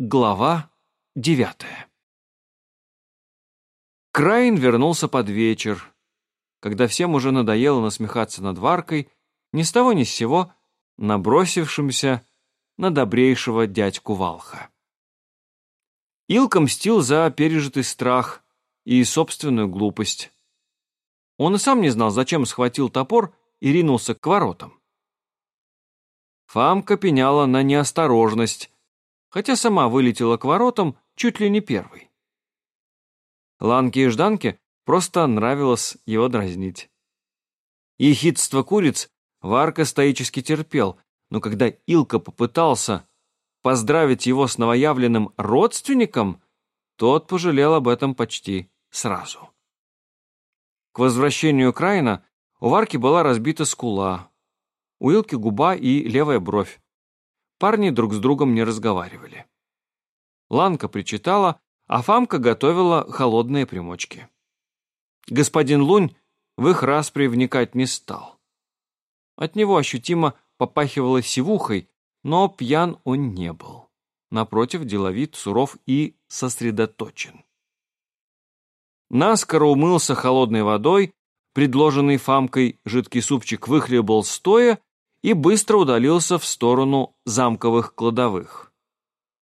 Глава девятая Крайн вернулся под вечер, когда всем уже надоело насмехаться над Варкой, ни с того ни с сего набросившимся на добрейшего дядьку Валха. Илка мстил за пережитый страх и собственную глупость. Он и сам не знал, зачем схватил топор и ринулся к воротам. Фамка пеняла на неосторожность, хотя сама вылетела к воротам чуть ли не первой. Ланке и Жданке просто нравилось его дразнить. Ехидство куриц Варка стоически терпел, но когда Илка попытался поздравить его с новоявленным родственником, тот пожалел об этом почти сразу. К возвращению Крайна у Варки была разбита скула, у Илки губа и левая бровь. Парни друг с другом не разговаривали. Ланка причитала, а Фамка готовила холодные примочки. Господин Лунь в их распри вникать не стал. От него ощутимо попахивало сивухой, но пьян он не был. Напротив, деловит, суров и сосредоточен. Наскоро умылся холодной водой, предложенный Фамкой жидкий супчик выхлебал стоя и быстро удалился в сторону замковых кладовых.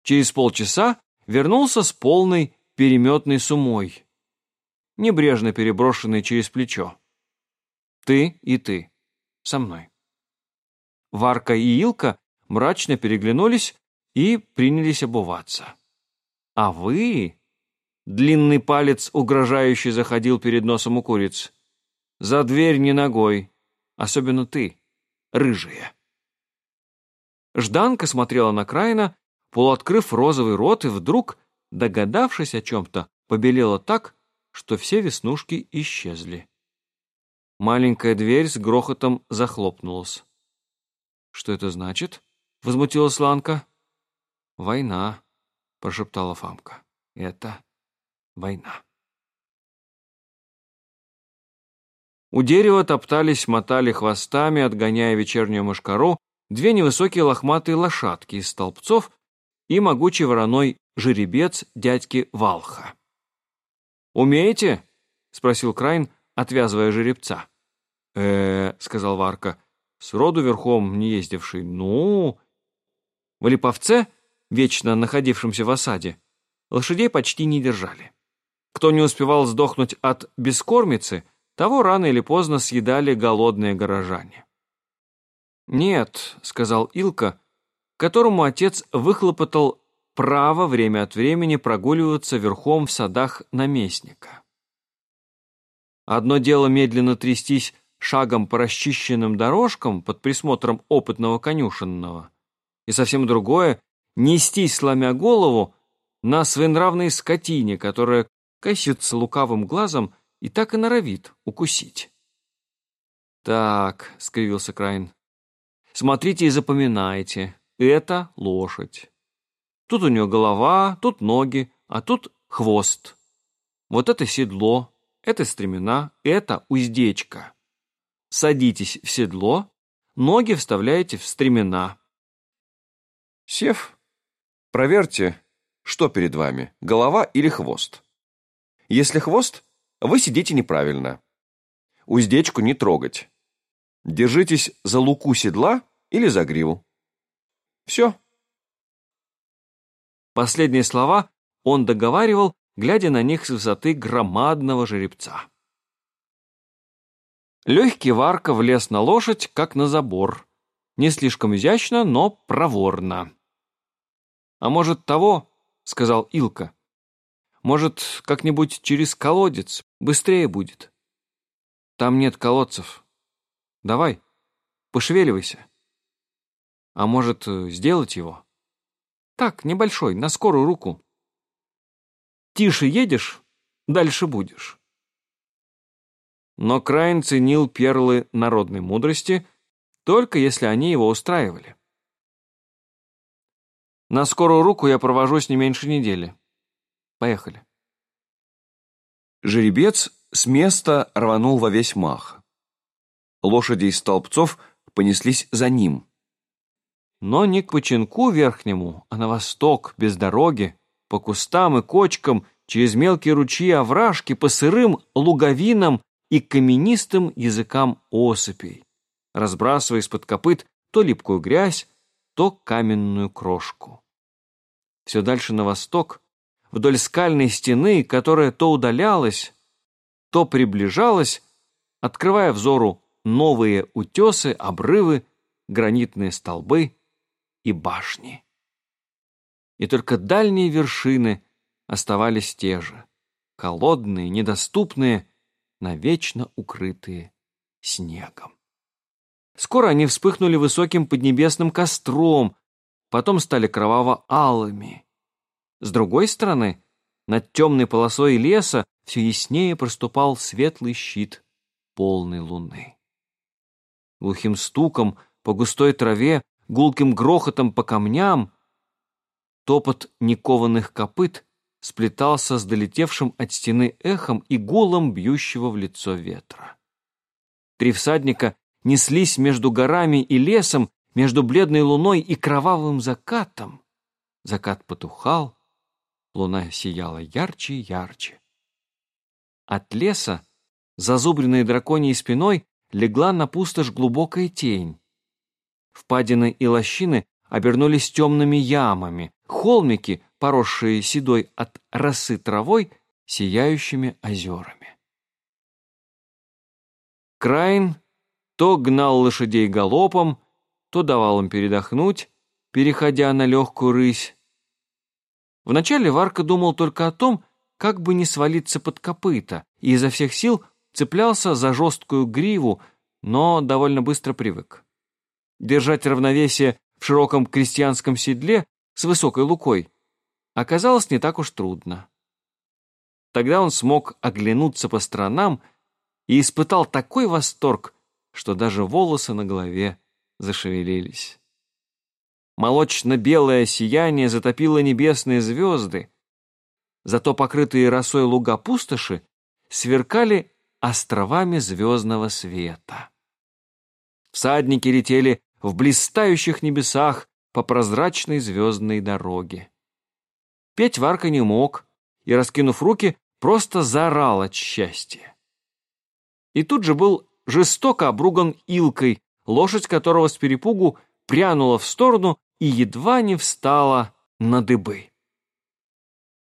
Через полчаса вернулся с полной переметной сумой, небрежно переброшенной через плечо. «Ты и ты. Со мной». Варка и Илка мрачно переглянулись и принялись обуваться. «А вы...» Длинный палец угрожающе заходил перед носом у куриц. «За дверь не ногой, особенно ты» рыжие. Жданка смотрела на Крайна, полуоткрыв розовый рот, и вдруг, догадавшись о чем-то, побелела так, что все веснушки исчезли. Маленькая дверь с грохотом захлопнулась. «Что это значит?» — возмутилась Ланка. «Война», — прошептала Фамка. «Это война». У дерева топтались, мотали хвостами, отгоняя вечернюю мошкару, две невысокие лохматые лошадки из столбцов и могучий вороной жеребец дядьки Валха. «Умеете?» — спросил Крайн, отвязывая жеребца. э сказал Варка, — «сроду верхом не ездивший. Ну...» В Липовце, вечно находившемся в осаде, лошадей почти не держали. Кто не успевал сдохнуть от бескормицы — того рано или поздно съедали голодные горожане. «Нет», — сказал Илка, которому отец выхлопотал право время от времени прогуливаться верхом в садах наместника. Одно дело медленно трястись шагом по расчищенным дорожкам под присмотром опытного конюшенного, и совсем другое — нестись, сломя голову, на своенравной скотине, которая косится лукавым глазом и так и норовит укусить. «Так», — скривился Крайн, — «смотрите и запоминайте, это лошадь. Тут у нее голова, тут ноги, а тут хвост. Вот это седло, это стремена, это уздечка. Садитесь в седло, ноги вставляете в стремена». Сев, проверьте, что перед вами, голова или хвост. Если хвост, вы сидите неправильно. Уздечку не трогать. Держитесь за луку седла или за гриву. Все. Последние слова он договаривал, глядя на них с высоты громадного жеребца. Легкий варка влез на лошадь, как на забор. Не слишком изящно, но проворно. «А может, того?» — сказал Илка. Может, как-нибудь через колодец? Быстрее будет. Там нет колодцев. Давай, пошевеливайся. А может, сделать его? Так, небольшой, на скорую руку. Тише едешь, дальше будешь. Но Крайн ценил перлы народной мудрости, только если они его устраивали. На скорую руку я провожусь не меньше недели. Поехали. Жеребец с места рванул во весь мах. Лошади из столбцов понеслись за ним. но не к починку верхнему, а на восток, без дороги, по кустам и кочкам, через мелкие ручьи и овражки, по сырым луговинам и каменистым языкам осыпей, разбрасывая из-под копыт то липкую грязь, то каменную крошку. Все дальше на восток, вдоль скальной стены, которая то удалялась, то приближалась, открывая взору новые утесы, обрывы, гранитные столбы и башни. И только дальние вершины оставались те же, холодные, недоступные, навечно укрытые снегом. Скоро они вспыхнули высоким поднебесным костром, потом стали кроваво-алыми. С другой стороны, над темной полосой леса все яснее проступал светлый щит полной луны. Глухим стуком по густой траве гулким грохотом по камням, топот никованных копыт сплетался с долетевшим от стены эхом и гулом бьющего в лицо ветра. Три всадника неслись между горами и лесом, между бледной луной и кровавым закатом. Закат потухал, луна сияла ярче и ярче. От леса, зазубренной драконьей спиной, легла на пустошь глубокая тень. Впадины и лощины обернулись темными ямами, холмики, поросшие седой от росы травой, сияющими озерами. Крайн то гнал лошадей галопом, то давал им передохнуть, переходя на легкую рысь. Вначале Варка думал только о том, как бы не свалиться под копыта, и изо всех сил цеплялся за жесткую гриву, но довольно быстро привык. Держать равновесие в широком крестьянском седле с высокой лукой оказалось не так уж трудно. Тогда он смог оглянуться по сторонам и испытал такой восторг, что даже волосы на голове зашевелились. Молочно-белое сияние затопило небесные звезды, зато покрытые росой луга пустоши сверкали островами звездного света. Всадники летели в блистающих небесах по прозрачной звездной дороге. Петь Варка не мог и, раскинув руки, просто заорал от счастья. И тут же был жестоко обруган Илкой, лошадь которого с перепугу прянула в сторону и едва не встала на дыбы.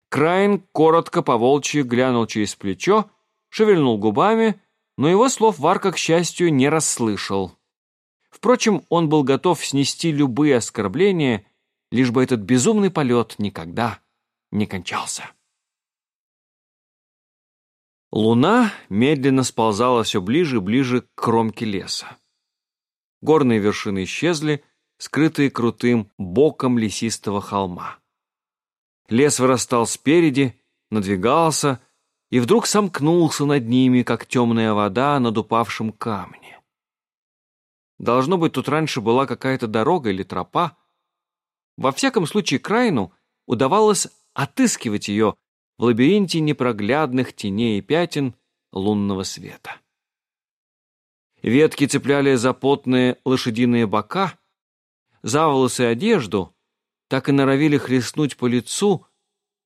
Крайн коротко по волчьи глянул через плечо, шевельнул губами, но его слов Варка, к счастью, не расслышал. Впрочем, он был готов снести любые оскорбления, лишь бы этот безумный полет никогда не кончался. Луна медленно сползала все ближе и ближе к кромке леса. Горные вершины исчезли, скрытые крутым боком лесистого холма. Лес вырастал спереди, надвигался и вдруг сомкнулся над ними, как темная вода над упавшим камнем. Должно быть, тут раньше была какая-то дорога или тропа. Во всяком случае, Крайну удавалось отыскивать ее в лабиринте непроглядных теней и пятен лунного света. Ветки цепляли за потные лошадиные бока, за волосы одежду, так и норовили хлестнуть по лицу,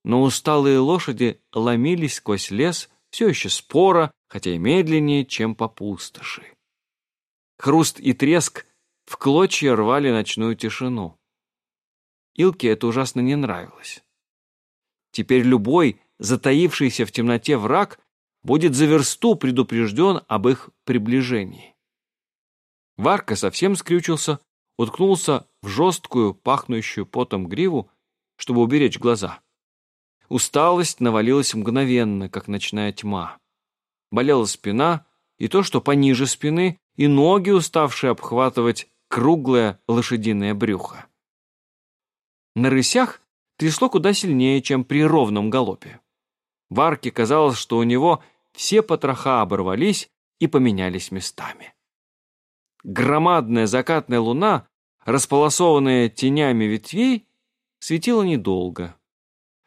но усталые лошади ломились сквозь лес все еще спора, хотя и медленнее, чем по пустоши. Хруст и треск в клочья рвали ночную тишину. Илке это ужасно не нравилось. Теперь любой, затаившийся в темноте враг, будет за версту предупрежден об их приближении. Варка совсем скрючился, уткнулся в жесткую, пахнущую потом гриву, чтобы уберечь глаза. Усталость навалилась мгновенно, как ночная тьма. Болела спина, и то, что пониже спины, и ноги, уставшие обхватывать круглое лошадиное брюхо. На рысях трясло куда сильнее, чем при ровном галопе. Варке казалось, что у него все потроха оборвались и поменялись местами. Громадная закатная луна, располосованная тенями ветвей, светила недолго.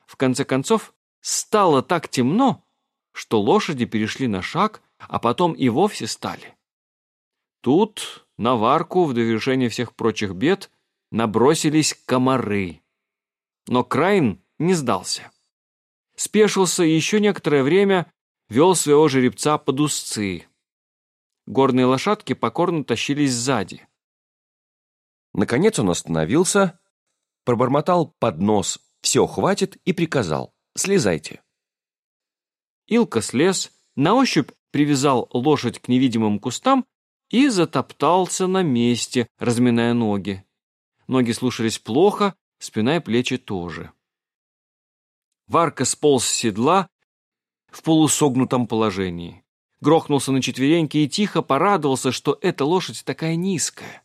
В конце концов, стало так темно, что лошади перешли на шаг, а потом и вовсе стали. Тут, на варку, в довершение всех прочих бед, набросились комары. Но Крайн не сдался. Спешился и еще некоторое время вел своего жеребца под узцы. Горные лошадки покорно тащились сзади. Наконец он остановился, пробормотал под нос «все, хватит» и приказал «слезайте». Илка слез, на ощупь привязал лошадь к невидимым кустам и затоптался на месте, разминая ноги. Ноги слушались плохо, спина и плечи тоже. Варка сполз с седла в полусогнутом положении. Грохнулся на четвереньки и тихо порадовался, что эта лошадь такая низкая.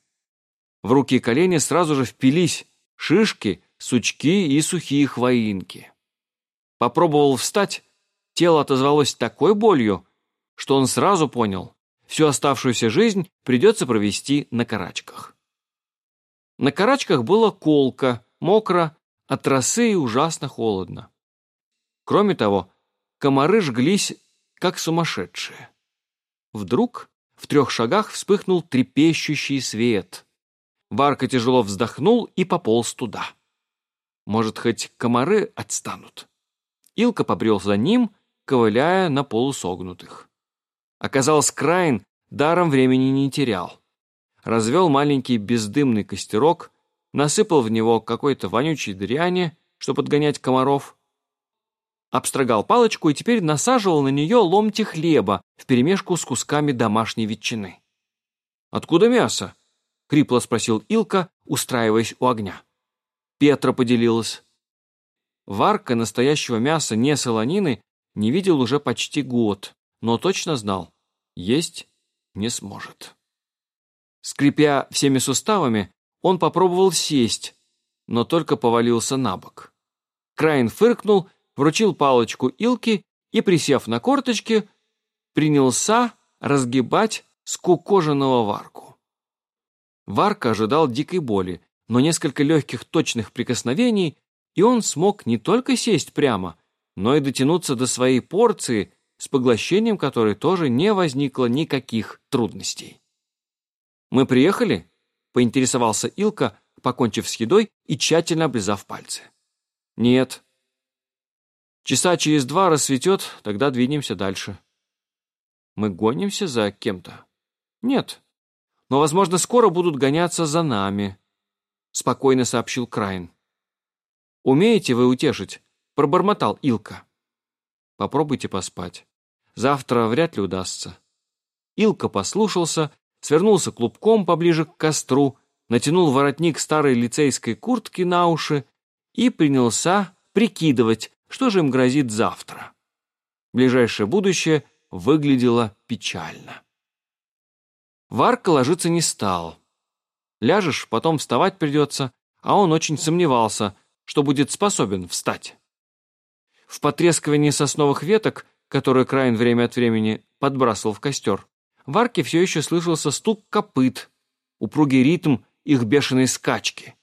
В руки и колени сразу же впились шишки, сучки и сухие хвоинки. Попробовал встать, тело отозвалось такой болью, что он сразу понял, всю оставшуюся жизнь придется провести на карачках. На карачках было колко, мокро, от росы и ужасно холодно. Кроме того, комары жглись, как сумасшедшие. Вдруг в трех шагах вспыхнул трепещущий свет. Варка тяжело вздохнул и пополз туда. Может, хоть комары отстанут. Илка побрел за ним, ковыляя на полусогнутых. Оказалось, Крайн даром времени не терял. Развел маленький бездымный костерок, насыпал в него какой-то вонючей дряни, чтобы подгонять комаров, обстрогал палочку и теперь насаживал на нее ломти хлеба вперемешку с кусками домашней ветчины. «Откуда мясо?» — хрипло спросил Илка, устраиваясь у огня. Петра поделилась. Варка настоящего мяса не солонины не видел уже почти год, но точно знал, есть не сможет. Скрипя всеми суставами, он попробовал сесть, но только повалился на бок. Крайн фыркнул, вручил палочку Илке и, присев на корточки, принялся разгибать скукоженного варку. Варка ожидал дикой боли, но несколько легких точных прикосновений, и он смог не только сесть прямо, но и дотянуться до своей порции, с поглощением которой тоже не возникло никаких трудностей. «Мы приехали?» — поинтересовался Илка, покончив с едой и тщательно облизав пальцы. «Нет». «Часа через два рассветет, тогда двинемся дальше». «Мы гонимся за кем-то?» «Нет. Но, возможно, скоро будут гоняться за нами», — спокойно сообщил Крайн. «Умеете вы утешить?» — пробормотал Илка. «Попробуйте поспать. Завтра вряд ли удастся». Илка послушался свернулся клубком поближе к костру, натянул воротник старой лицейской куртки на уши и принялся прикидывать, что же им грозит завтра. Ближайшее будущее выглядело печально. Варка ложиться не стал. Ляжешь, потом вставать придется, а он очень сомневался, что будет способен встать. В потрескивании сосновых веток, которые Крайн время от времени подбрасывал в костер, в арке все еще слышался стук копыт, упругий ритм их бешеной скачки.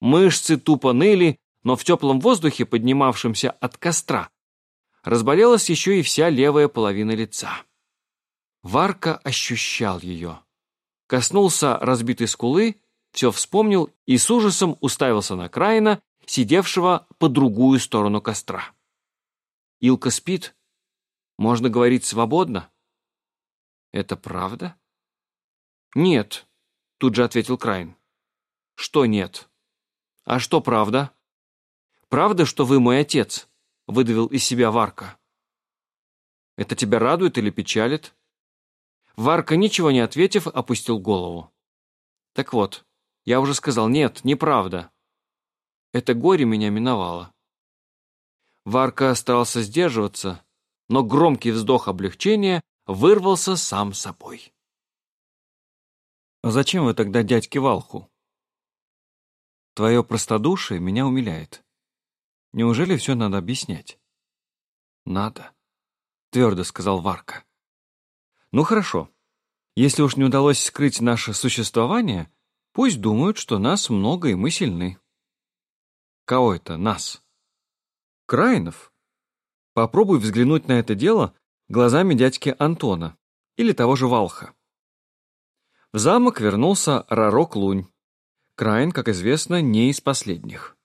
Мышцы тупо ныли, но в теплом воздухе, поднимавшемся от костра, разболелась еще и вся левая половина лица. Варка ощущал ее. Коснулся разбитой скулы, все вспомнил и с ужасом уставился на Краина, сидевшего по другую сторону костра. Илка спит. Можно говорить свободно. «Это правда?» «Нет», — тут же ответил Крайн. «Что нет?» «А что правда?» «Правда, что вы мой отец?» — выдавил из себя Варка. «Это тебя радует или печалит?» Варка, ничего не ответив, опустил голову. «Так вот, я уже сказал, нет, неправда. Это горе меня миновало». Варка старался сдерживаться, но громкий вздох облегчения вырвался сам собой. «А зачем вы тогда дядьке Валху?» «Твое простодушие меня умиляет. Неужели все надо объяснять?» «Надо», — твердо сказал Варка. «Ну хорошо. Если уж не удалось скрыть наше существование, пусть думают, что нас много и мы сильны». «Кого это нас?» «Краинов. Попробуй взглянуть на это дело глазами дядьки Антона или того же Валха. В замок вернулся Рарок Лунь. Крайн, как известно, не из последних.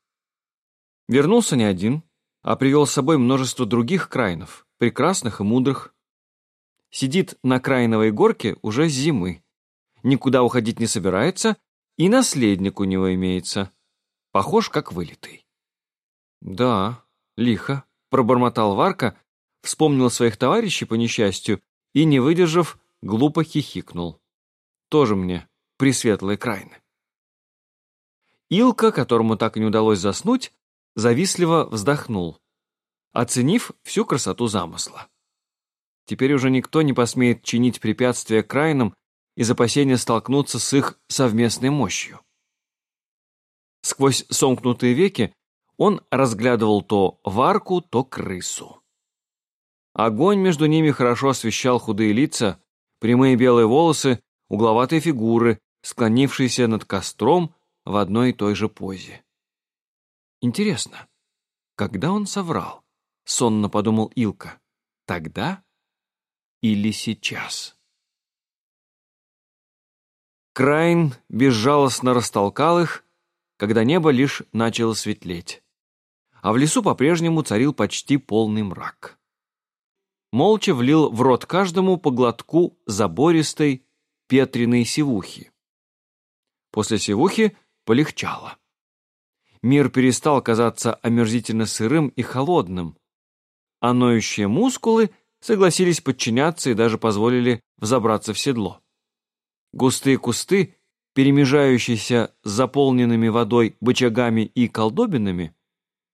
Вернулся не один, а привел с собой множество других крайнов, прекрасных и мудрых. Сидит на крайновой горке уже с зимы. Никуда уходить не собирается, и наследник у него имеется. Похож, как вылитый. Да, лихо, пробормотал Варка, вспомнил своих товарищей по несчастью и, не выдержав, глупо хихикнул. Тоже мне пресветлые крайны. Илка, которому так и не удалось заснуть, завистливо вздохнул, оценив всю красоту замысла. Теперь уже никто не посмеет чинить препятствия крайнам из опасения столкнуться с их совместной мощью. Сквозь сомкнутые веки он разглядывал то варку, то крысу. Огонь между ними хорошо освещал худые лица, прямые белые волосы, угловатые фигуры, склонившиеся над костром в одной и той же позе. Интересно, когда он соврал? Сонно подумал Илка. Тогда или сейчас? Крайн безжалостно растолкал их, когда небо лишь начало светлеть. А в лесу по-прежнему царил почти полный мрак. Молча влил в рот каждому по глотку забористой петриной сивухи. После сивухи полегчало. Мир перестал казаться омерзительно сырым и холодным, а ноющие мускулы согласились подчиняться и даже позволили взобраться в седло. Густые кусты, перемежающиеся с заполненными водой бычагами и колдобинами,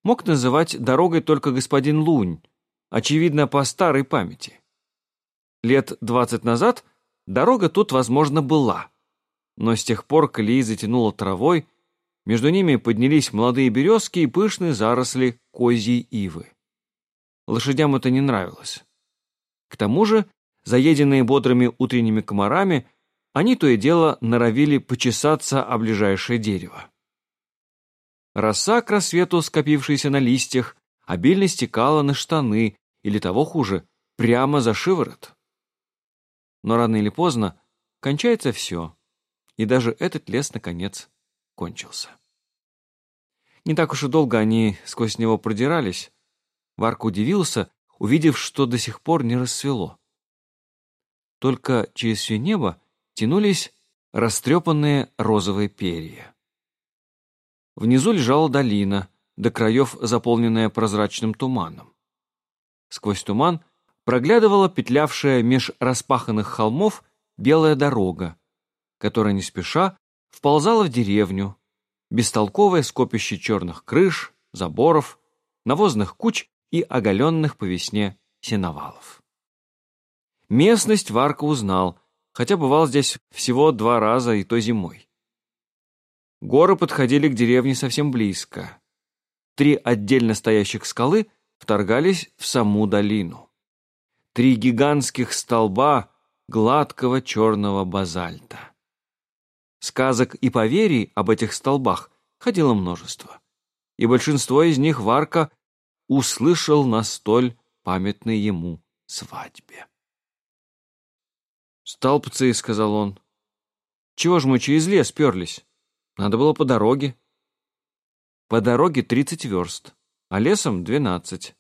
мог называть дорогой только господин Лунь, очевидно, по старой памяти. Лет двадцать назад дорога тут, возможно, была, но с тех пор колеи затянуло травой, между ними поднялись молодые березки и пышные заросли козьей ивы. Лошадям это не нравилось. К тому же, заеденные бодрыми утренними комарами, они то и дело норовили почесаться о ближайшее дерево. Роса к рассвету, скопившаяся на листьях, обильно стекала на штаны, или того хуже, прямо за шиворот. Но рано или поздно кончается все, и даже этот лес, наконец, кончился. Не так уж и долго они сквозь него продирались. Варк удивился, увидев, что до сих пор не рассвело. Только через все небо тянулись растрепанные розовые перья. Внизу лежала долина, до краев заполненная прозрачным туманом. Сквозь туман проглядывала петлявшая меж распаханных холмов белая дорога, которая не спеша вползала в деревню, бестолковое скопище черных крыш, заборов, навозных куч и оголенных по весне сеновалов. Местность Варка узнал, хотя бывал здесь всего два раза и то зимой. Горы подходили к деревне совсем близко. Три отдельно стоящих скалы вторгались в саму долину. Три гигантских столба гладкого черного базальта. Сказок и поверий об этих столбах ходило множество, и большинство из них Варка услышал на столь памятной ему свадьбе. «Столбцы», — сказал он. «Чего ж мы через лес перлись? Надо было по дороге». «По дороге тридцать верст, а лесом двенадцать».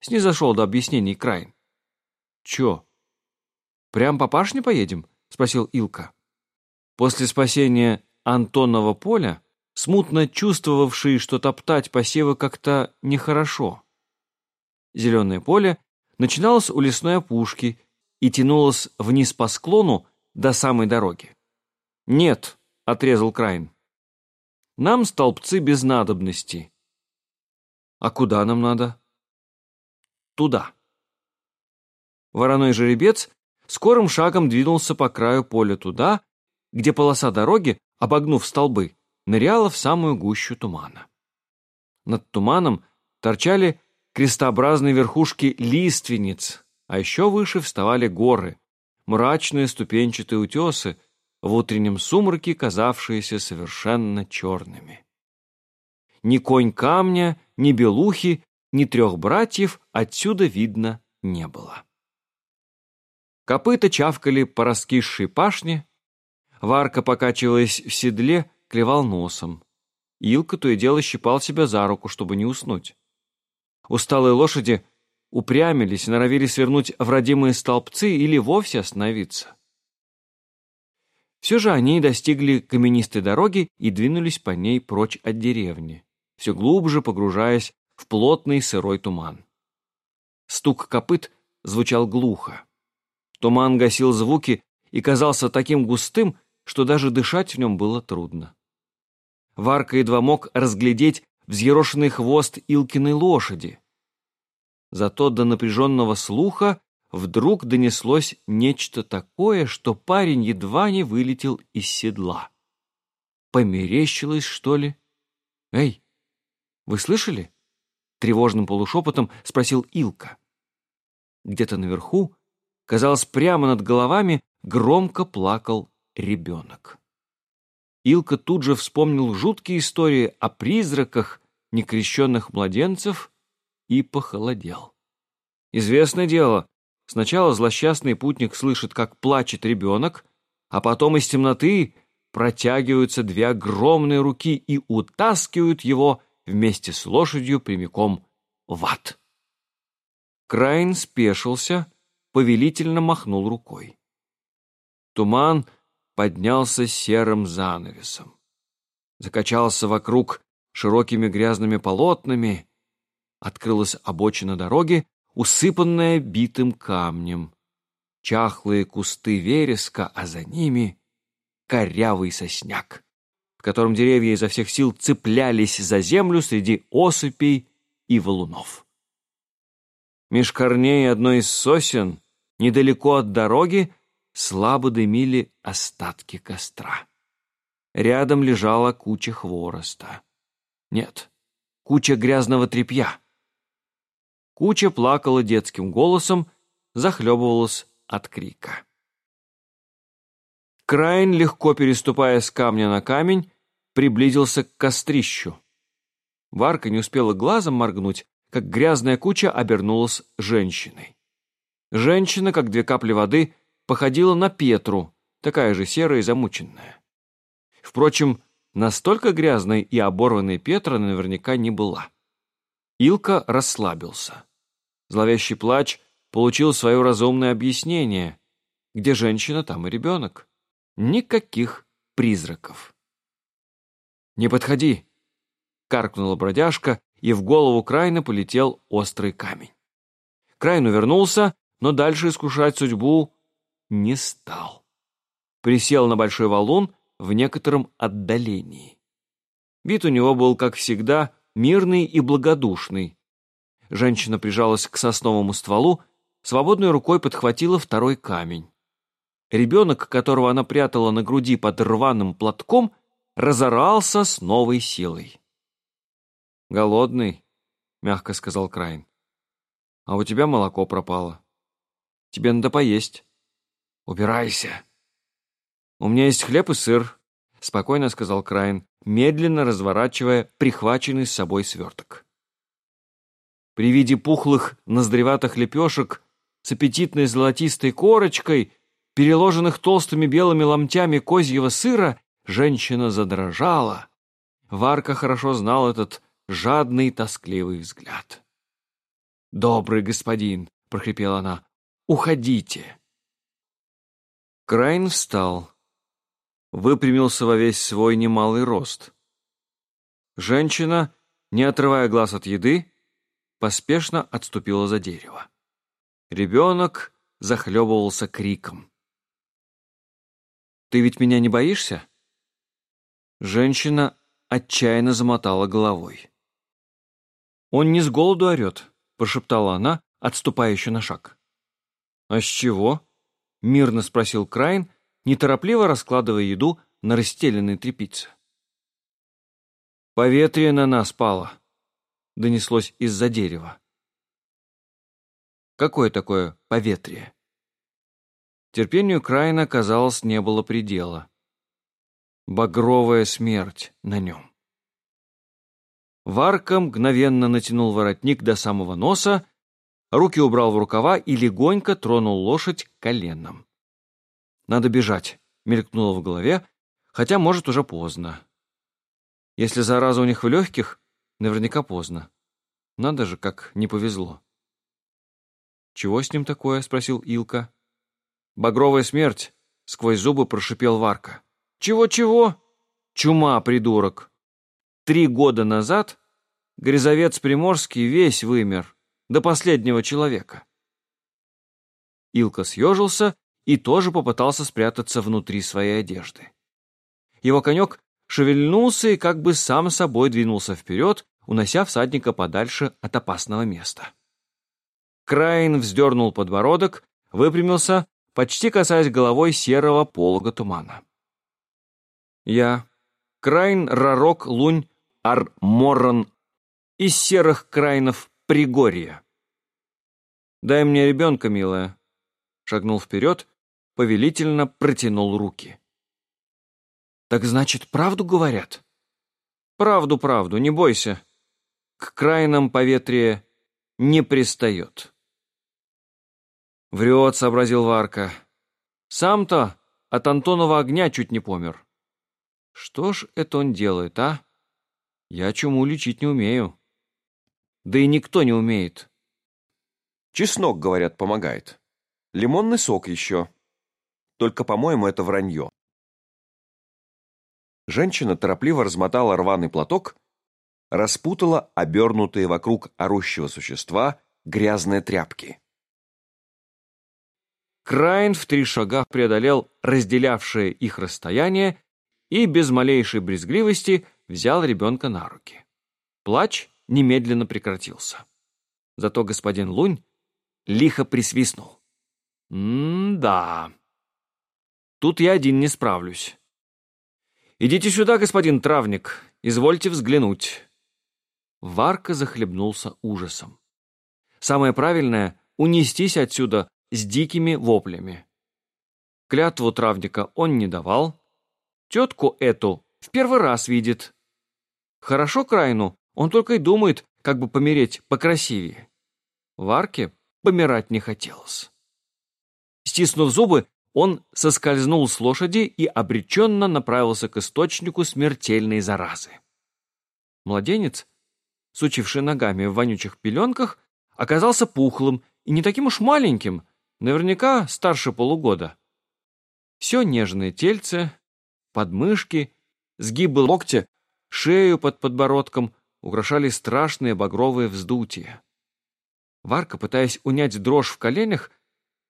Снизошел до объяснений Крайн. «Чё? Прям по пашне поедем?» — спросил Илка. После спасения Антонова поля, смутно чувствовавший, что топтать посевы как-то нехорошо. Зеленое поле начиналось у лесной опушки и тянулось вниз по склону до самой дороги. «Нет», — отрезал Крайн, — «нам столбцы без надобности». «А куда нам надо?» «Туда». Вороной жеребец скорым шагом двинулся по краю поля туда, где полоса дороги, обогнув столбы, ныряла в самую гущу тумана. Над туманом торчали крестообразные верхушки лиственниц, а еще выше вставали горы, мрачные ступенчатые утесы, в утреннем сумраке казавшиеся совершенно черными. Ни конь камня, ни белухи, ни трех братьев отсюда видно не было. Копыта чавкали по раскисшей пашне, Варка, покачиваясь в седле, клевал носом. Илка то и дело щипал себя за руку, чтобы не уснуть. Усталые лошади упрямились, норовили свернуть в родимые столбцы или вовсе остановиться. Все же они достигли каменистой дороги и двинулись по ней прочь от деревни, все глубже погружаясь в плотный сырой туман. Стук копыт звучал глухо. Туман гасил звуки и казался таким густым, что даже дышать в нем было трудно. Варка едва мог разглядеть взъерошенный хвост Илкиной лошади. Зато до напряженного слуха вдруг донеслось нечто такое, что парень едва не вылетел из седла. Померещилось, что ли? «Эй, вы слышали?» Тревожным полушепотом спросил Илка. Где-то наверху, казалось, прямо над головами, громко плакал ребенок. Илка тут же вспомнил жуткие истории о призраках некрещенных младенцев и похолодел. Известное дело, сначала злосчастный путник слышит, как плачет ребенок, а потом из темноты протягиваются две огромные руки и утаскивают его вместе с лошадью прямиком в ад. Крайн спешился, повелительно махнул рукой. Туман поднялся серым занавесом. Закачался вокруг широкими грязными полотнами, открылась обочина дороги, усыпанная битым камнем. Чахлые кусты вереска, а за ними корявый сосняк, в котором деревья изо всех сил цеплялись за землю среди осыпей и валунов. Меж корней одной из сосен, недалеко от дороги, слабо дымили остатки костра. Рядом лежала куча хвороста. Нет, куча грязного тряпья. Куча плакала детским голосом, захлебывалась от крика. Крайн, легко переступая с камня на камень, приблизился к кострищу. Варка не успела глазом моргнуть, как грязная куча обернулась женщиной. Женщина, как две капли воды, походила на Петру, такая же серая и замученная. Впрочем, настолько грязной и оборванной Петра наверняка не была. Илка расслабился. Зловещий плач получил свое разумное объяснение. Где женщина, там и ребенок. Никаких призраков. «Не подходи!» — каркнула бродяжка, и в голову Крайна полетел острый камень. Крайн увернулся, но дальше искушать судьбу не стал. Присел на большой валун в некотором отдалении. Вид у него был, как всегда, мирный и благодушный. Женщина прижалась к сосновому стволу, свободной рукой подхватила второй камень. Ребенок, которого она прятала на груди под рваным платком, разорался с новой силой. «Голодный», — мягко сказал Крайн. «А у тебя молоко пропало. Тебе надо поесть». «Убирайся». «У меня есть хлеб и сыр», — спокойно сказал Крайн, медленно разворачивая прихваченный с собой сверток. При виде пухлых ноздреватых лепешек с аппетитной золотистой корочкой, переложенных толстыми белыми ломтями козьего сыра, женщина задрожала. Варка хорошо знал этот жадный, тоскливый взгляд. «Добрый господин», — прохрипела она, — «уходите». Крайн встал, выпрямился во весь свой немалый рост. Женщина, не отрывая глаз от еды, поспешно отступила за дерево. Ребенок захлебывался криком. «Ты ведь меня не боишься?» Женщина отчаянно замотала головой. «Он не с голоду орет», — прошептала она, отступая еще на шаг. «А с чего?» — мирно спросил Крайн, неторопливо раскладывая еду на расстеленной тряпице. «Поветрие на нас пало», — донеслось из-за дерева. «Какое такое поветрие?» Терпению Крайна, казалось, не было предела. Багровая смерть на нем. Варка мгновенно натянул воротник до самого носа, руки убрал в рукава и легонько тронул лошадь коленом. «Надо бежать», — мелькнуло в голове, хотя, может, уже поздно. Если зараза у них в легких, наверняка поздно. Надо же, как не повезло. «Чего с ним такое?» — спросил Илка. «Багровая смерть!» — сквозь зубы прошипел Варка. «Чего-чего?» «Чума, придурок!» Три года назад Грязовец Приморский весь вымер, до последнего человека. Илка съежился и тоже попытался спрятаться внутри своей одежды. Его конек шевельнулся и как бы сам собой двинулся вперед, унося всадника подальше от опасного места. Краин вздернул подбородок, выпрямился, почти касаясь головой серого полога тумана. «Я, Крайн Рарок Лунь Арморран из серых крайнов Пригорья. «Дай мне ребенка, милая», — шагнул вперед, повелительно протянул руки. «Так значит, правду говорят?» «Правду, правду, не бойся. К крайнам поветрие не пристает». «Врет», — сообразил Варка. «Сам-то от Антонова огня чуть не помер». «Что ж это он делает, а? Я чуму лечить не умею». Да и никто не умеет. Чеснок, говорят, помогает. Лимонный сок еще. Только, по-моему, это вранье. Женщина торопливо размотала рваный платок, распутала обернутые вокруг орущего существа грязные тряпки. Крайн в три шага преодолел разделявшее их расстояние и без малейшей брезгливости взял ребенка на руки. Плач немедленно прекратился. Зато господин Лунь лихо присвистнул. «М-да. Тут я один не справлюсь. Идите сюда, господин травник, извольте взглянуть». Варка захлебнулся ужасом. Самое правильное — унестись отсюда с дикими воплями. Клятву травника он не давал. Тетку эту в первый раз видит. Хорошо Крайну он только и думает, как бы помереть покрасивее. Варке помирать не хотелось. Стиснув зубы, он соскользнул с лошади и обреченно направился к источнику смертельной заразы. Младенец, сучивший ногами в вонючих пеленках, оказался пухлым и не таким уж маленьким, наверняка старше полугода. Все нежное тельце, подмышки, сгибы локтя, шею под подбородком украшали страшные багровые вздутия. Варка, пытаясь унять дрожь в коленях,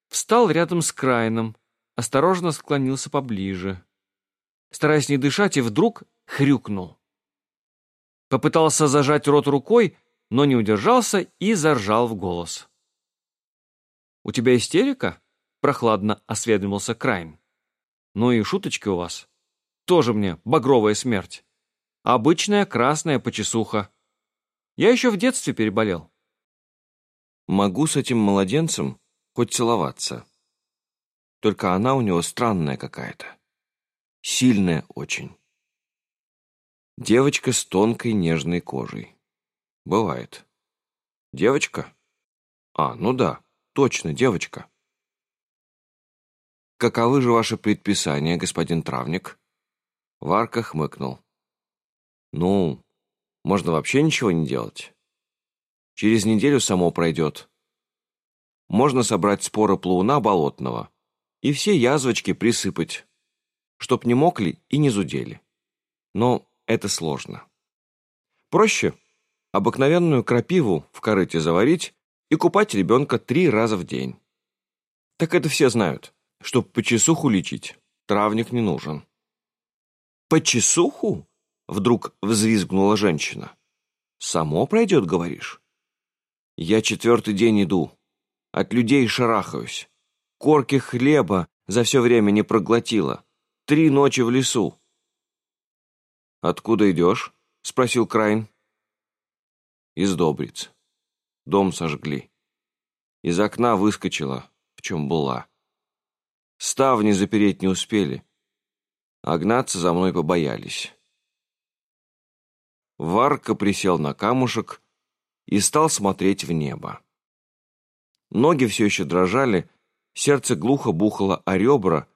встал рядом с Крайном, осторожно склонился поближе. Стараясь не дышать, и вдруг хрюкнул. Попытался зажать рот рукой, но не удержался и заржал в голос. «У тебя истерика?» — прохладно осведомился Крайн. «Ну и шуточки у вас. Тоже мне багровая смерть». Обычная красная почесуха. Я еще в детстве переболел. Могу с этим младенцем хоть целоваться. Только она у него странная какая-то. Сильная очень. Девочка с тонкой нежной кожей. Бывает. Девочка? А, ну да, точно, девочка. Каковы же ваши предписания, господин травник? Варка хмыкнул. Ну, можно вообще ничего не делать. Через неделю само пройдет. Можно собрать споры плауна болотного и все язвочки присыпать, чтоб не мокли и не зудели. Но это сложно. Проще обыкновенную крапиву в корыте заварить и купать ребенка три раза в день. Так это все знают, чтоб по часуху лечить, травник не нужен. По часуху? Вдруг взвизгнула женщина. «Само пройдет, говоришь?» «Я четвертый день иду. От людей шарахаюсь. Корки хлеба за все время не проглотила. Три ночи в лесу». «Откуда идешь?» — спросил Крайн. «Из Добриц. Дом сожгли. Из окна выскочила, в чем была. Ставни запереть не успели. А гнаться за мной побоялись. Варка присел на камушек и стал смотреть в небо. Ноги все еще дрожали, сердце глухо бухало о ребра,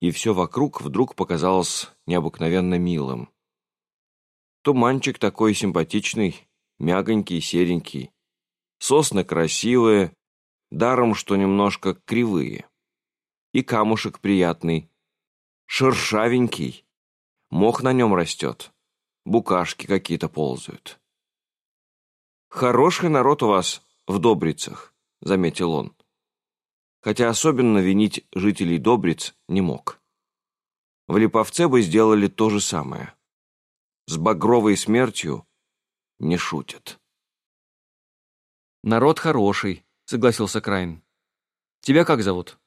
и все вокруг вдруг показалось необыкновенно милым. Туманчик такой симпатичный, мягонький, серенький. Сосны красивые, даром, что немножко кривые. И камушек приятный, шершавенький. Мох на нем растет, букашки какие-то ползают. «Хороший народ у вас в Добрицах», — заметил он. Хотя особенно винить жителей Добриц не мог. В Липовце бы сделали то же самое. С багровой смертью не шутят. «Народ хороший», — согласился Крайн. «Тебя как зовут?»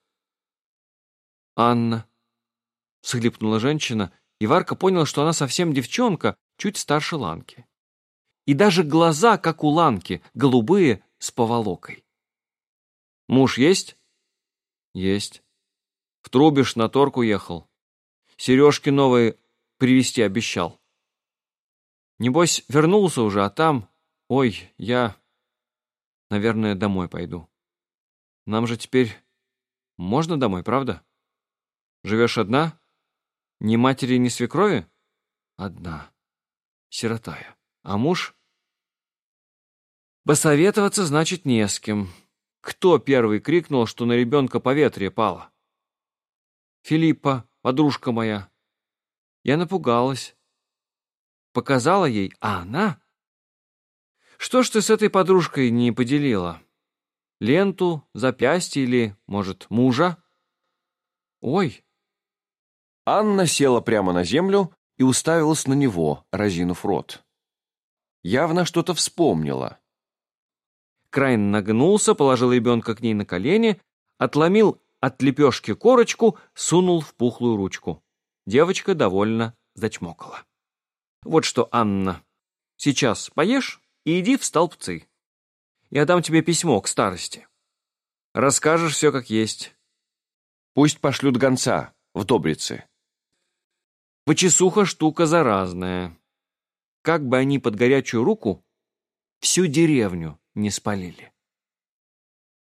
«Анна», — схлипнула женщина, и Варка понял, что она совсем девчонка, чуть старше Ланки. И даже глаза, как у Ланки, голубые, с поволокой. «Муж есть?» «Есть. В Трубиш на торг уехал. Сережки новые привезти обещал. Небось, вернулся уже, а там... Ой, я... Наверное, домой пойду. Нам же теперь... Можно домой, правда? Живешь одна? Ни матери, ни свекрови? Одна. Сиротая. А муж? Посоветоваться значит не с кем. Кто первый крикнул, что на ребенка поветрие пало? Филиппа, подружка моя. Я напугалась. Показала ей, а она... Что ж ты с этой подружкой не поделила? Ленту, запястье или, может, мужа? Ой. Анна села прямо на землю и уставилась на него, разинув рот. Явно что-то вспомнила. Крайн нагнулся, положил ребенка к ней на колени, отломил от лепешки корочку, сунул в пухлую ручку. Девочка довольно зачмокала. «Вот что, Анна, сейчас поешь и иди в столбцы. Я дам тебе письмо к старости. Расскажешь все как есть. Пусть пошлют гонца в Добрицы. Почесуха штука заразная. Как бы они под горячую руку всю деревню не спалили.